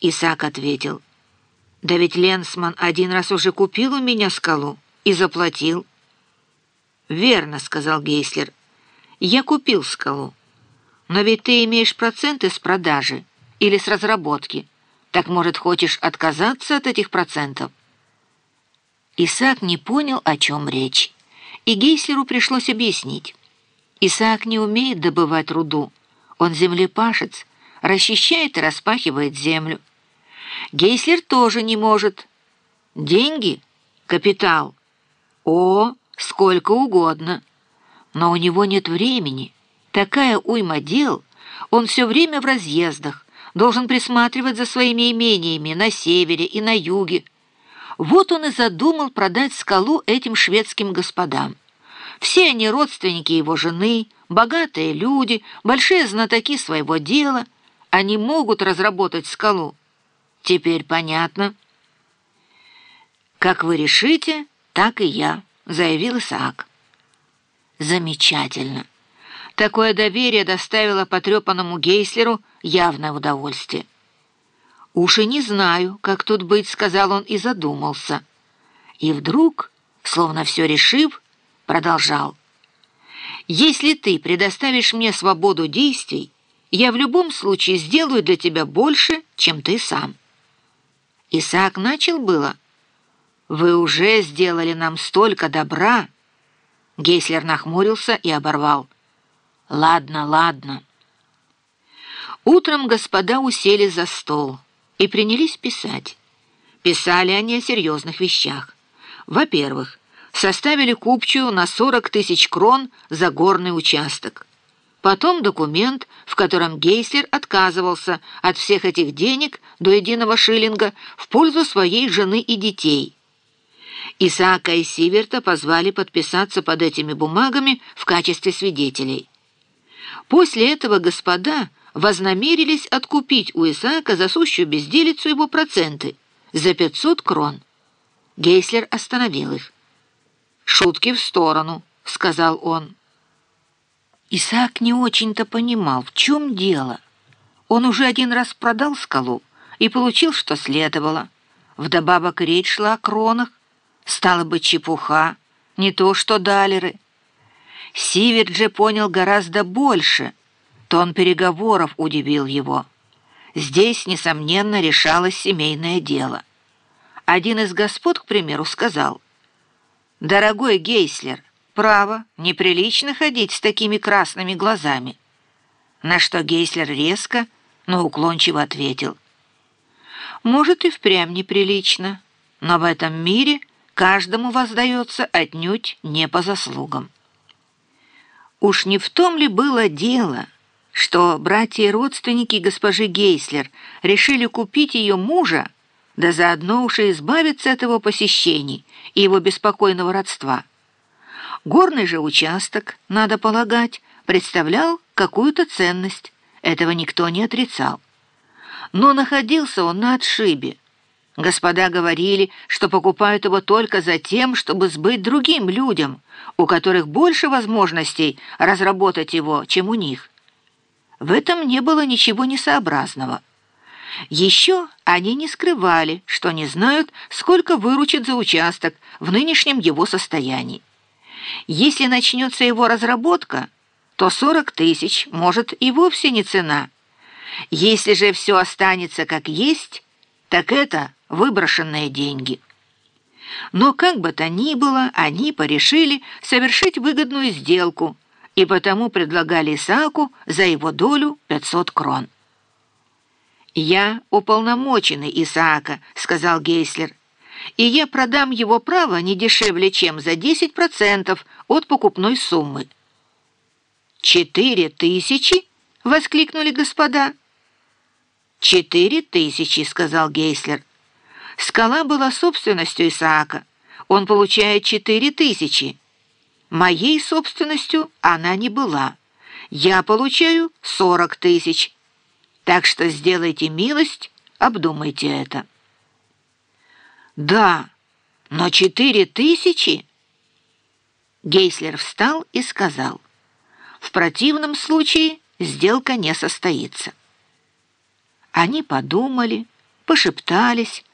Исаак ответил, «Да ведь Ленсман один раз уже купил у меня скалу и заплатил». «Верно», — сказал Гейслер, «я купил скалу. Но ведь ты имеешь проценты с продажи или с разработки. Так, может, хочешь отказаться от этих процентов?» Исаак не понял, о чем речь, и Гейслеру пришлось объяснить. Исаак не умеет добывать руду. Он землепашец, расчищает и распахивает землю. Гейслер тоже не может. Деньги, капитал. О, сколько угодно. Но у него нет времени. Такая уйма дел. Он все время в разъездах, должен присматривать за своими имениями на севере и на юге. Вот он и задумал продать скалу этим шведским господам. Все они родственники его жены, богатые люди, большие знатоки своего дела. Они могут разработать скалу. Теперь понятно. «Как вы решите, так и я», — заявил Исаак. «Замечательно». Такое доверие доставило потрепанному Гейслеру явное удовольствие. «Уж и не знаю, как тут быть», — сказал он и задумался. И вдруг, словно все решив, продолжал. «Если ты предоставишь мне свободу действий, я в любом случае сделаю для тебя больше, чем ты сам». Исаак начал было. «Вы уже сделали нам столько добра!» Гейслер нахмурился и оборвал. «Ладно, ладно». Утром господа усели за стол и принялись писать. Писали они о серьезных вещах. Во-первых, составили купчую на 40 тысяч крон за горный участок. Потом документ, в котором Гейслер отказывался от всех этих денег до единого шиллинга в пользу своей жены и детей. Исаака и Сиверта позвали подписаться под этими бумагами в качестве свидетелей. После этого господа вознамерились откупить у Исаака за сущую безделицу его проценты за 500 крон. Гейслер остановил их. «Шутки в сторону», — сказал он. Исаак не очень-то понимал, в чем дело. Он уже один раз продал скалу и получил, что следовало. Вдобавок речь шла о кронах. Стало бы чепуха, не то что далеры. Сиверт же понял гораздо больше. Тон переговоров удивил его. Здесь, несомненно, решалось семейное дело. Один из господ, к примеру, сказал, «Дорогой Гейслер, право, неприлично ходить с такими красными глазами». На что Гейслер резко, но уклончиво ответил, «Может, и впрямь неприлично, но в этом мире каждому воздается отнюдь не по заслугам». Уж не в том ли было дело, что братья и родственники госпожи Гейслер решили купить ее мужа, да заодно уж и избавиться от его посещений и его беспокойного родства. Горный же участок, надо полагать, представлял какую-то ценность, этого никто не отрицал. Но находился он на отшибе, Господа говорили, что покупают его только за тем, чтобы сбыть другим людям, у которых больше возможностей разработать его, чем у них. В этом не было ничего несообразного. Еще они не скрывали, что не знают, сколько выручит за участок в нынешнем его состоянии. Если начнется его разработка, то 40 тысяч, может, и вовсе не цена. Если же все останется как есть, так это выброшенные деньги. Но как бы то ни было, они порешили совершить выгодную сделку и потому предлагали Исааку за его долю 500 крон. «Я уполномоченный Исаака», — сказал Гейслер, «и я продам его право не дешевле, чем за 10% от покупной суммы». «Четыре тысячи?» — воскликнули господа. «Четыре тысячи», — сказал Гейслер. Скала была собственностью Исаака. Он получает четыре тысячи. Моей собственностью она не была. Я получаю сорок тысяч. Так что сделайте милость, обдумайте это. Да, но четыре тысячи? Гейслер встал и сказал, в противном случае сделка не состоится. Они подумали, пошептались,